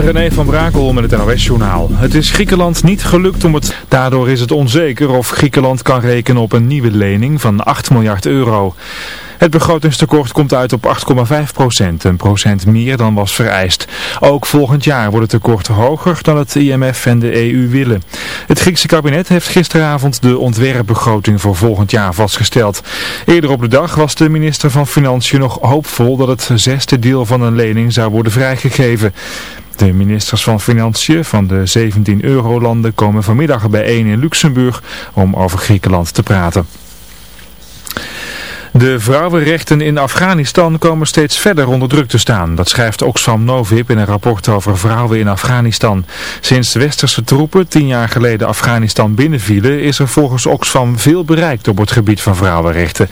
René van Brakel met het NOS-journaal. Het is Griekenland niet gelukt om het... Daardoor is het onzeker of Griekenland kan rekenen op een nieuwe lening van 8 miljard euro. Het begrotingstekort komt uit op 8,5 procent, een procent meer dan was vereist. Ook volgend jaar wordt het tekort hoger dan het IMF en de EU willen. Het Griekse kabinet heeft gisteravond de ontwerpbegroting voor volgend jaar vastgesteld. Eerder op de dag was de minister van Financiën nog hoopvol dat het zesde deel van een lening zou worden vrijgegeven. De ministers van Financiën van de 17 eurolanden komen vanmiddag bijeen in Luxemburg om over Griekenland te praten. De vrouwenrechten in Afghanistan komen steeds verder onder druk te staan. Dat schrijft Oxfam Novib in een rapport over vrouwen in Afghanistan. Sinds westerse troepen tien jaar geleden Afghanistan binnenvielen is er volgens Oxfam veel bereikt op het gebied van vrouwenrechten.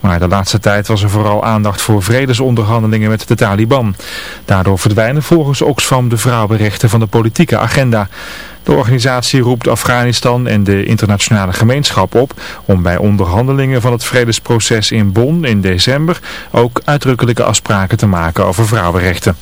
Maar de laatste tijd was er vooral aandacht voor vredesonderhandelingen met de Taliban. Daardoor verdwijnen volgens Oxfam de vrouwenrechten van de politieke agenda. De organisatie roept Afghanistan en de internationale gemeenschap op om bij onderhandelingen van het vredesproces in Bonn in december ook uitdrukkelijke afspraken te maken over vrouwenrechten.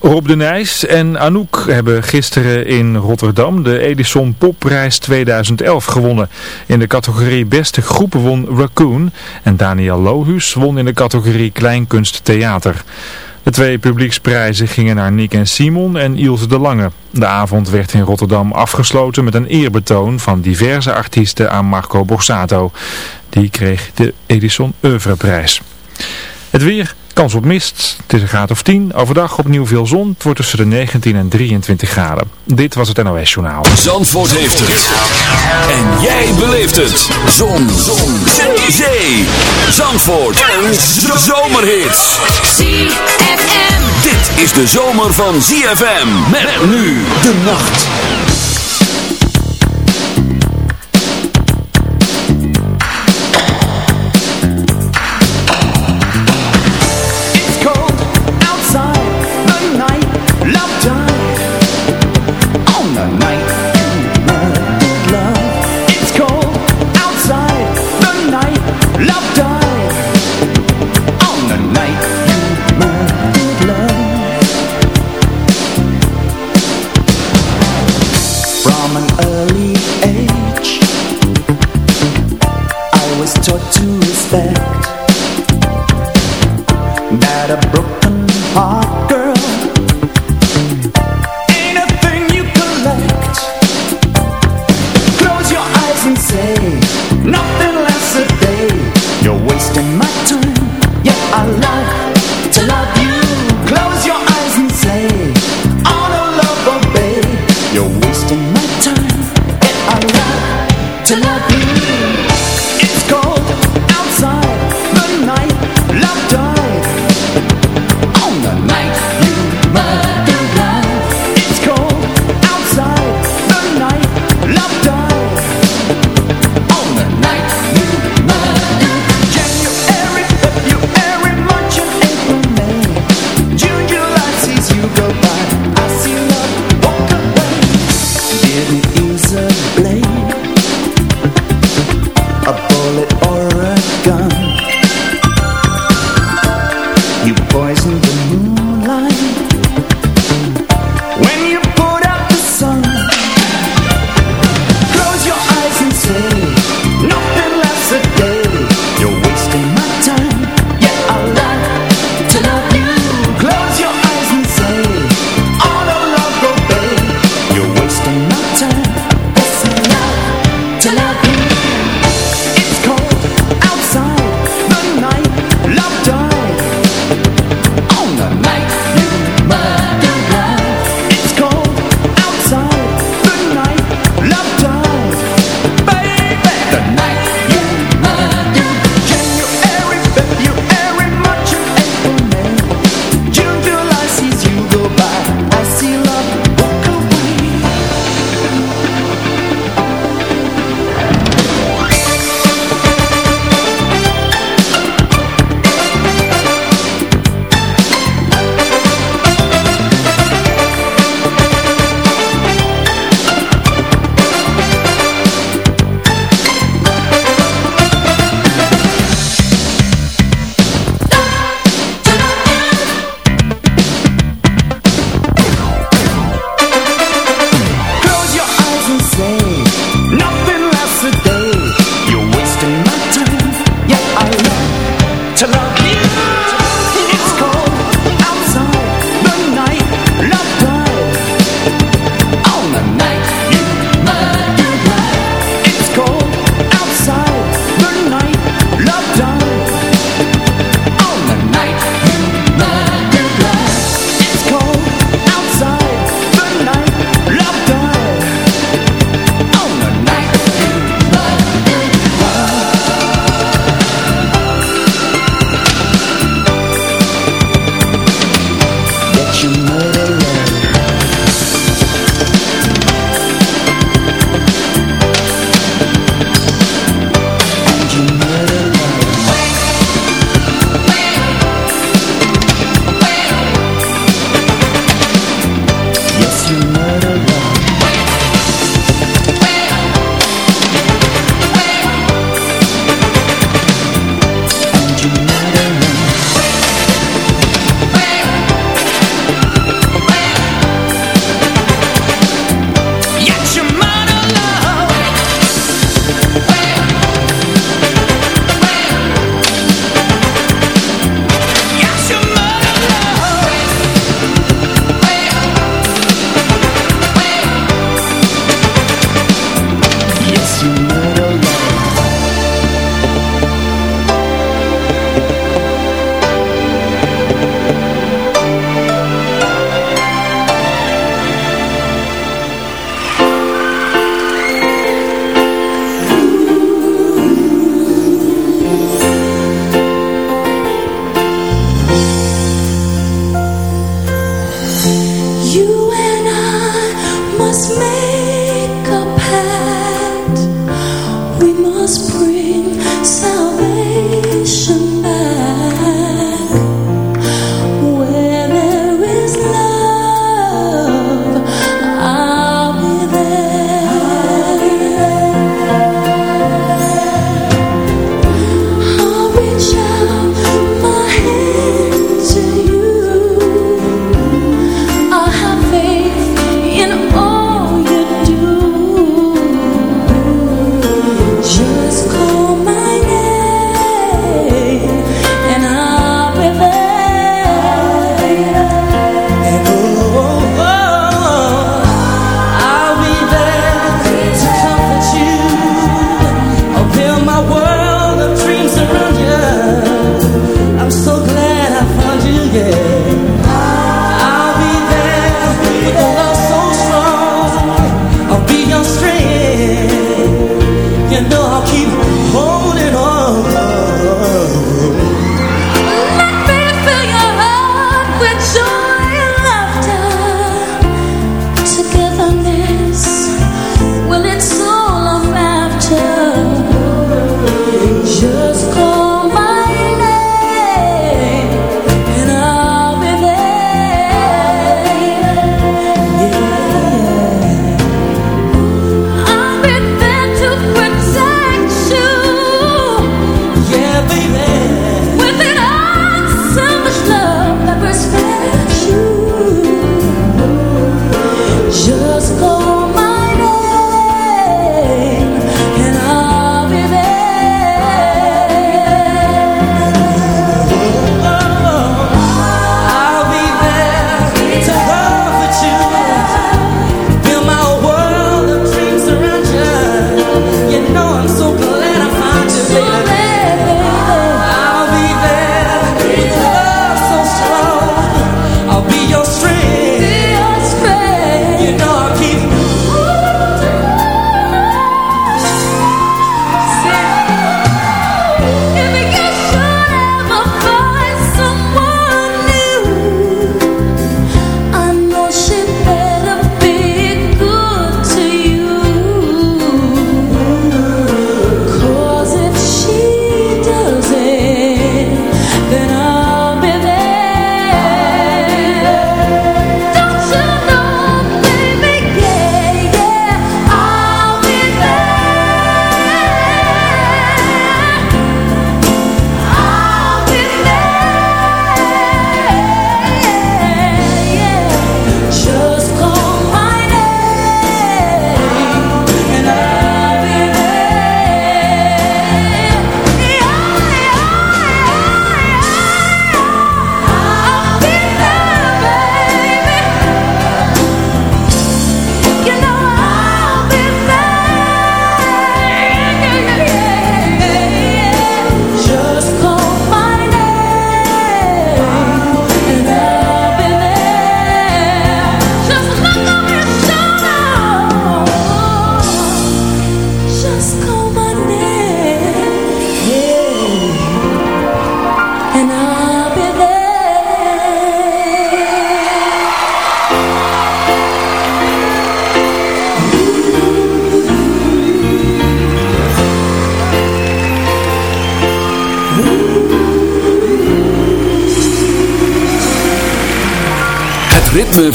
Rob de Nijs en Anouk hebben gisteren in Rotterdam de Edison Popprijs 2011 gewonnen. In de categorie Beste Groepen won Raccoon en Daniel Lohus won in de categorie Kleinkunst Theater. De twee publieksprijzen gingen naar Nick en Simon en Ilse de Lange. De avond werd in Rotterdam afgesloten met een eerbetoon van diverse artiesten aan Marco Borsato. Die kreeg de Edison Oeuvreprijs. Het weer, kans op mist, het is een graad of 10. Overdag opnieuw veel zon, het wordt tussen de 19 en 23 graden. Dit was het NOS Journaal. Zandvoort heeft het. En jij beleeft het. Zon. zon. Zee. Zandvoort. Een zomerhit. ZFM. Dit is de zomer van ZFM. Met nu de nacht.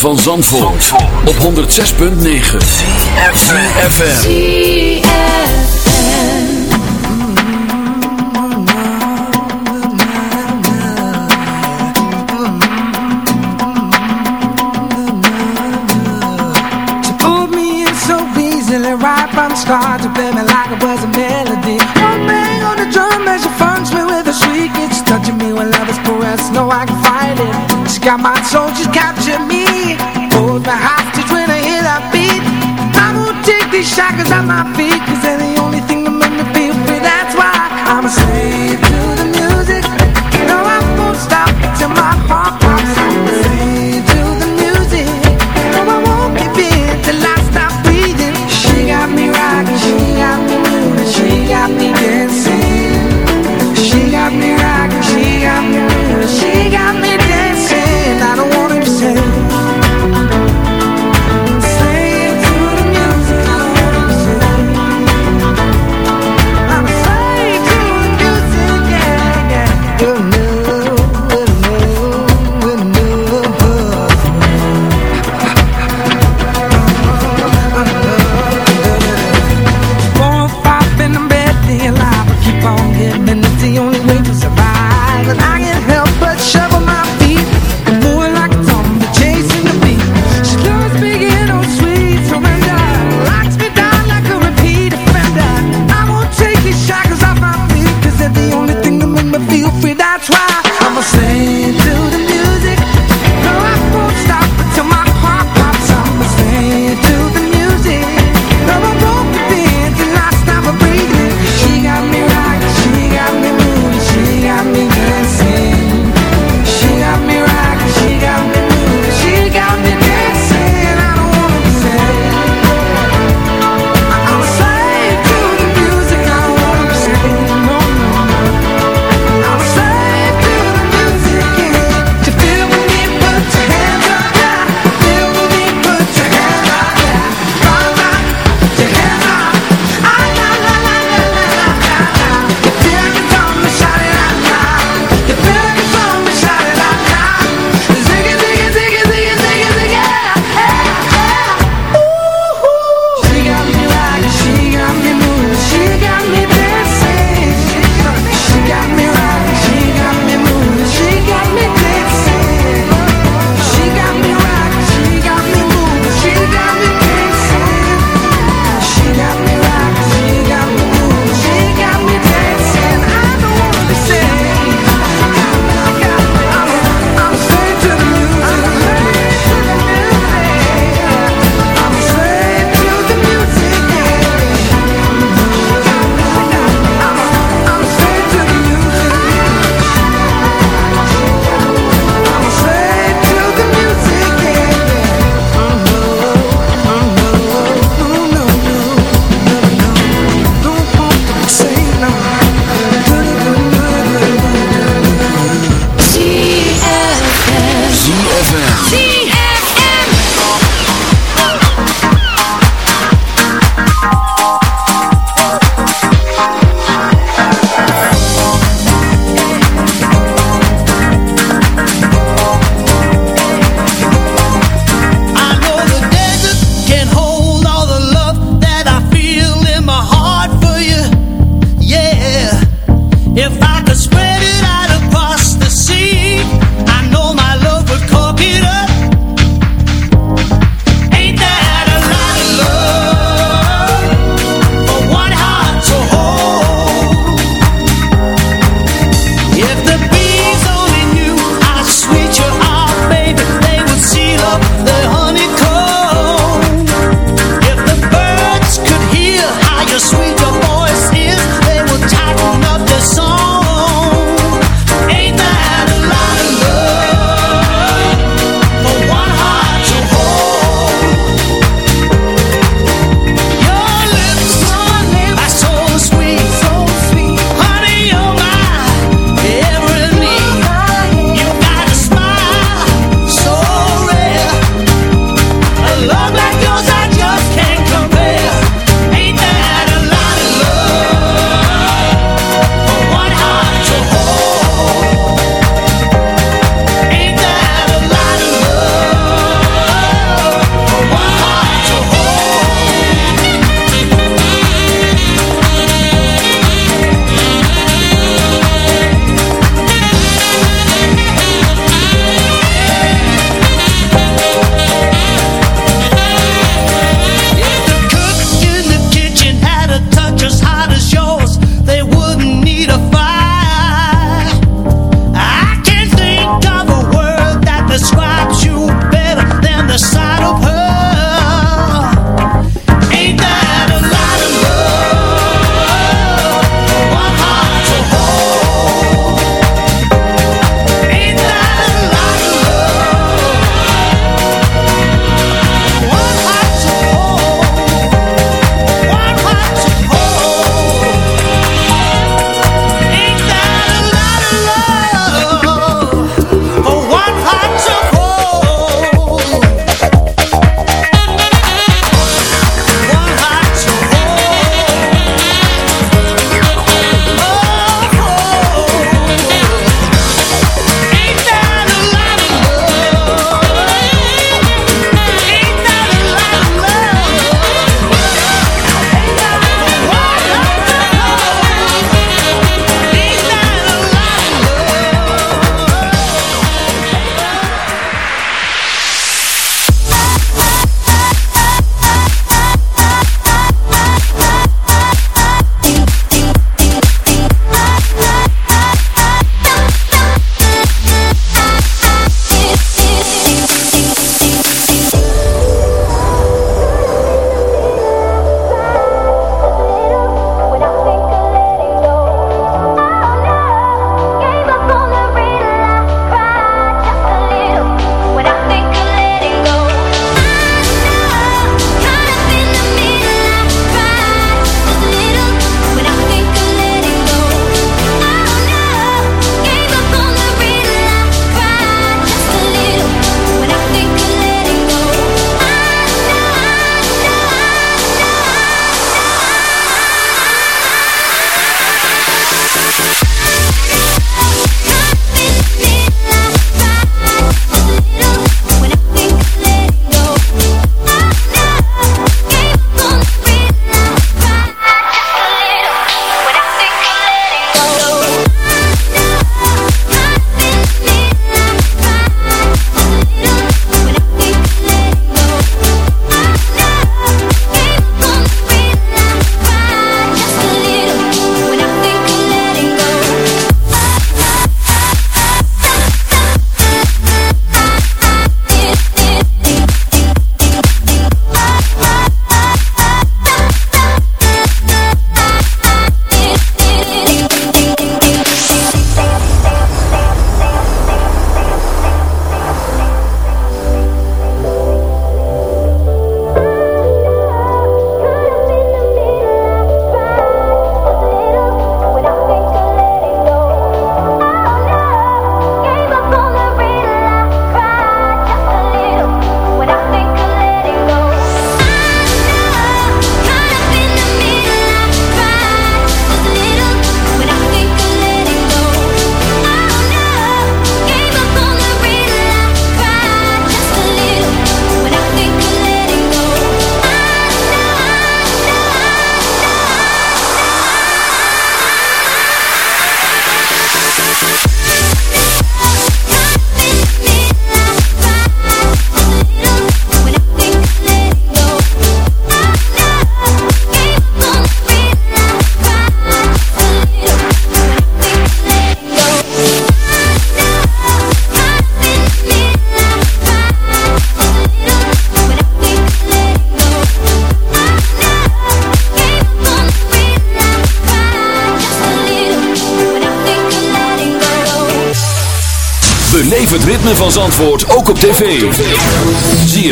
Van Zandvoort, op 106.9 CFFM She pulled me in so easily right from the start To play me like it was a melody. One bang on the drum as she funks me with a shriek It's touching me when love is caressed, no I can fight it. She got my soul, she's captured me shackles at my feet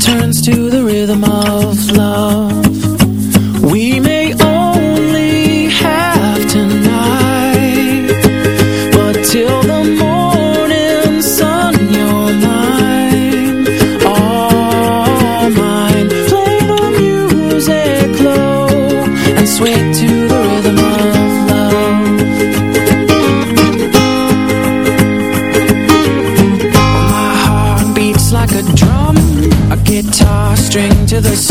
turns to the rhythm of love. the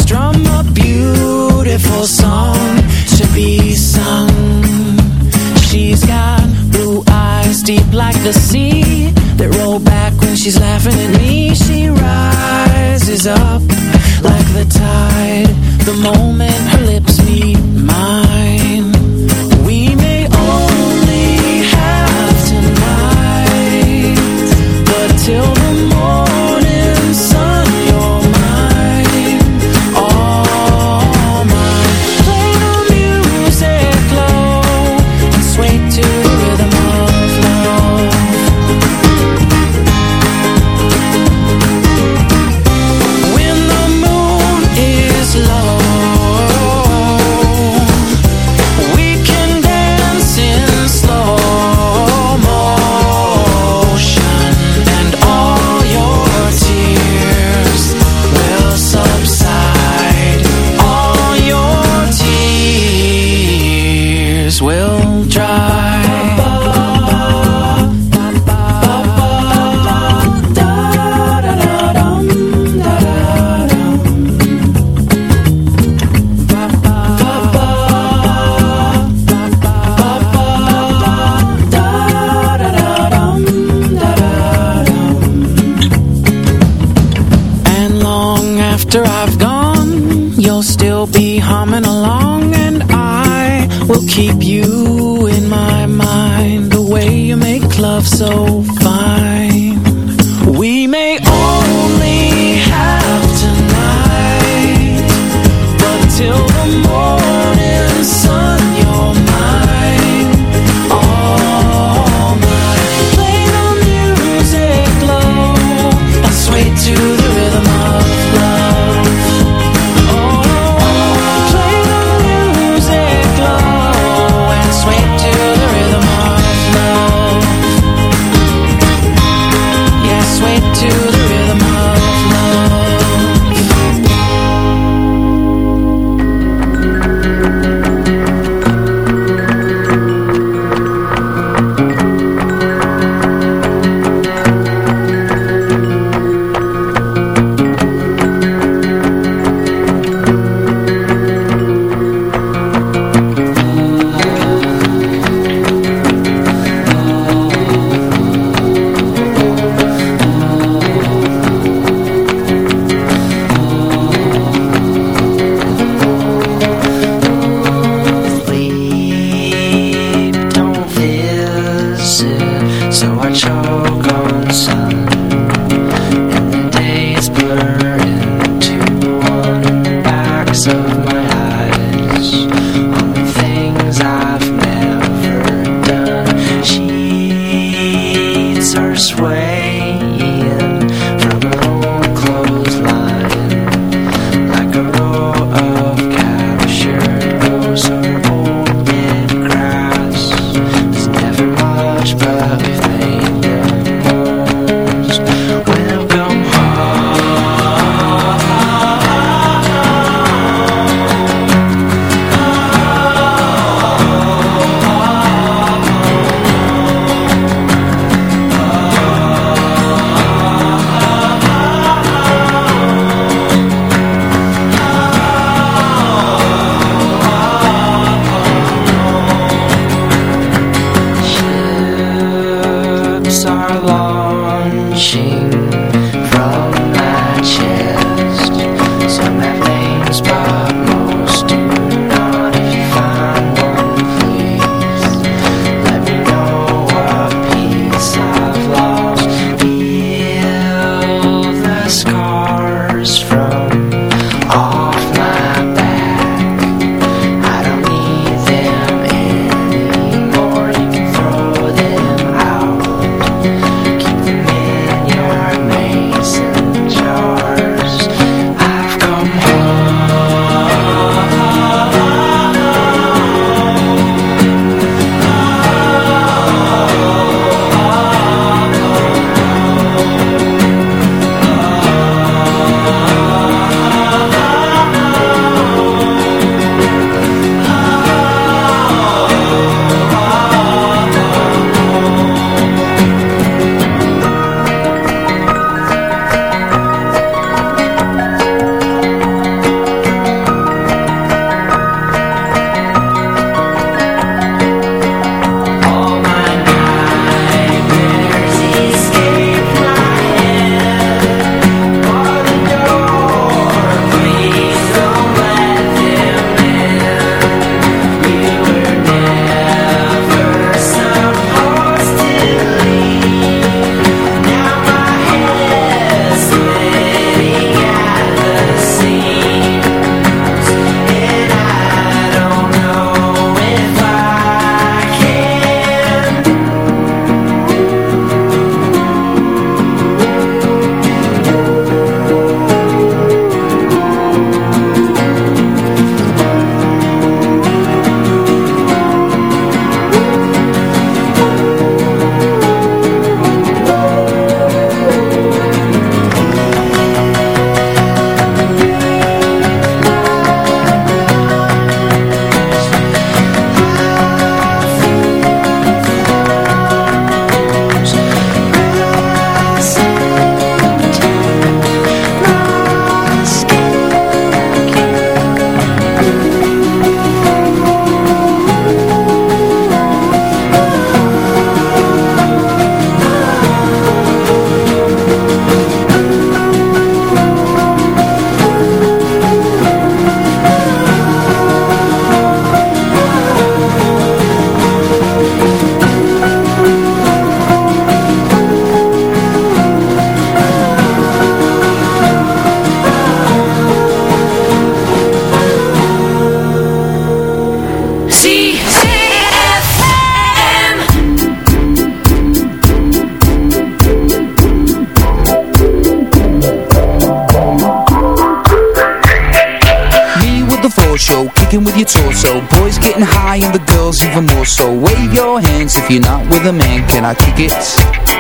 I kick it?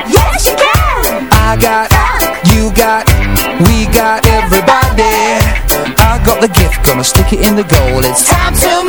Yes, you can! I got, you got, we got everybody. I got the gift, gonna stick it in the goal. It's time to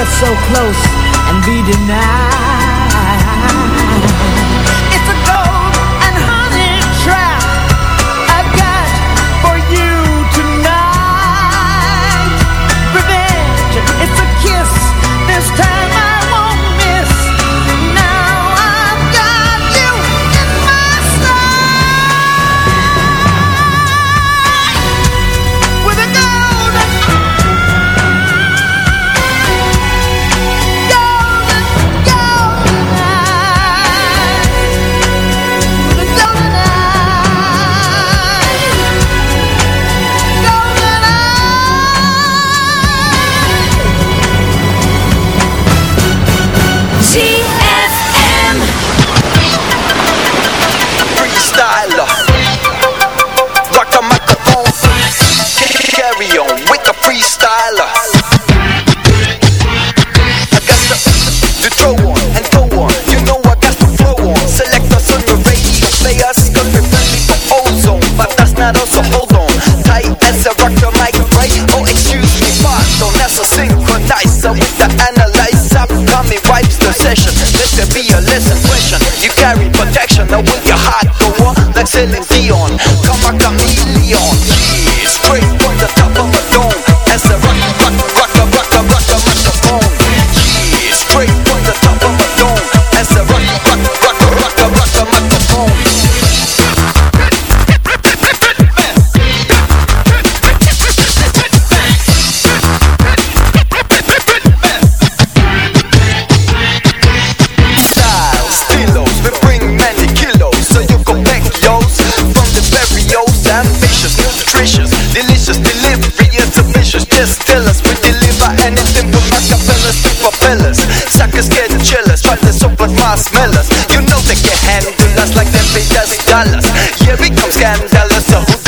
get so close and be denied. I smell You know they can handle us like them pay dollars Yeah, we come scandalous, so who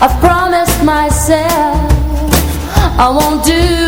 I promised myself I won't do